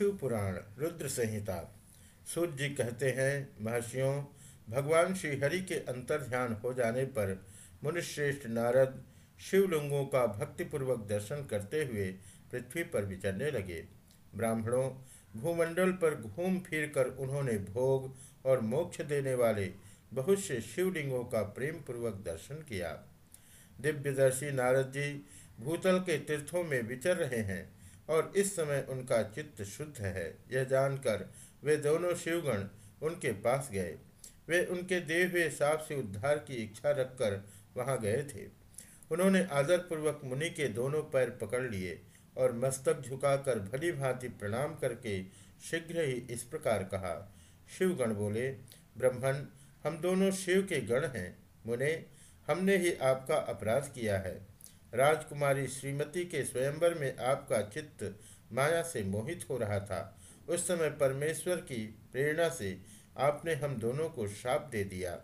शिव पुराण रुद्र संहिता सूर्य जी कहते हैं, महर्षियों, भगवान श्री हरि के अंतर ध्यान हो जाने पर मुनिश्रेष्ठ नारद शिवलिंगों का भक्तिपूर्वक दर्शन करते हुए पृथ्वी पर विचरने लगे। ब्राह्मणों, भूमंडल पर घूम फिर कर उन्होंने भोग और मोक्ष देने वाले बहुत से शिवलिंगों का प्रेम पूर्वक दर्शन किया। दिव्यदर्शी नारद जी भूतल के तीर्थों में विचर रहे हैं। और इस समय उनका चित्त शुद्ध है। यह जानकर वे दोनों शिवगण उनके पास गए। वे उनके दिए हुए साप से उद्धार की इच्छा रखकर वहाँ गए थे। उन्होंने आदरपूर्वक मुनि के दोनों पैर पकड़ लिए और मस्तक झुकाकर भली भांति प्रणाम करके शीघ्र ही इस प्रकार कहा। शिवगण बोले ब्रह्मण हम दोनों शिव के गण हैं। मुने, हमने ही आपका अपराध किया है। राजकुमारी श्रीमती के स्वयंवर में आपका चित्त माया से मोहित हो रहा था। उस समय परमेश्वर की प्रेरणा से आपने हम दोनों को श्राप दे दिया।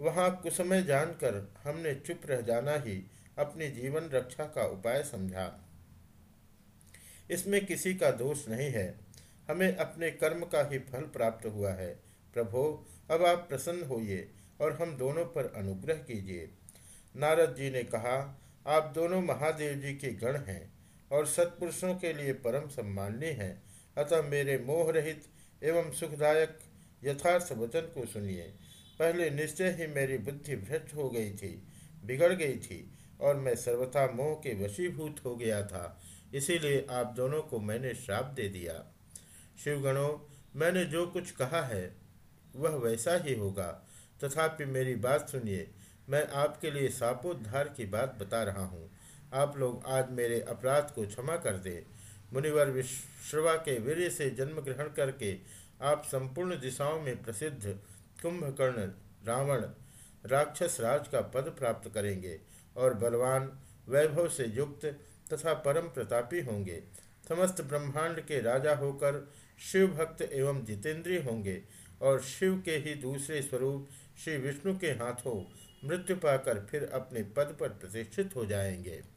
वहाँ कुसमय जानकर हमने चुप रह जाना ही अपनी जीवन रक्षा का उपाय समझा। इसमें किसी का दोष नहीं है। हमें अपने कर्म का ही फल प्राप्त हुआ है। प्रभो, अब आप प्रसन्न होइए और हम दोनों पर अनुग्रह कीजिए। नारद जी ने कहा आप दोनों महादेव जी के गण हैं और सत्पुरुषों के लिए परम सम्माननीय हैं। अतः मेरे मोह रहित एवं सुखदायक यथार्थ वचन को सुनिए। पहले निश्चय ही मेरी बुद्धि भ्रष्ट हो गई थी, बिगड़ गई थी और मैं सर्वथा मोह के वशीभूत हो गया था। इसीलिए आप दोनों को मैंने श्राप दे दिया। शिवगणों, मैंने जो कुछ कहा है, वह वैसा ही होगा। तथापि मेरी बात सुनिए। मैं आपके लिए सापोद्धार की बात बता रहा हूँ। आप लोग आज मेरे अपराध को क्षमा कर दे। मुनिवर विश्रवा के वीर से जन्म ग्रहण करके आप संपूर्ण दिशाओं में प्रसिद्ध कुंभकर्ण रावण राक्षस राज का पद प्राप्त करेंगे और बलवान वैभव से युक्त तथा परम प्रतापी होंगे। समस्त ब्रह्मांड के राजा होकर शिव भक्त एवं जितेंद्रीय होंगे और शिव के ही दूसरे स्वरूप श्री विष्णु के हाथों मृत्यु पाकर फिर अपने पद पर प्रतिष्ठित हो जाएँगे।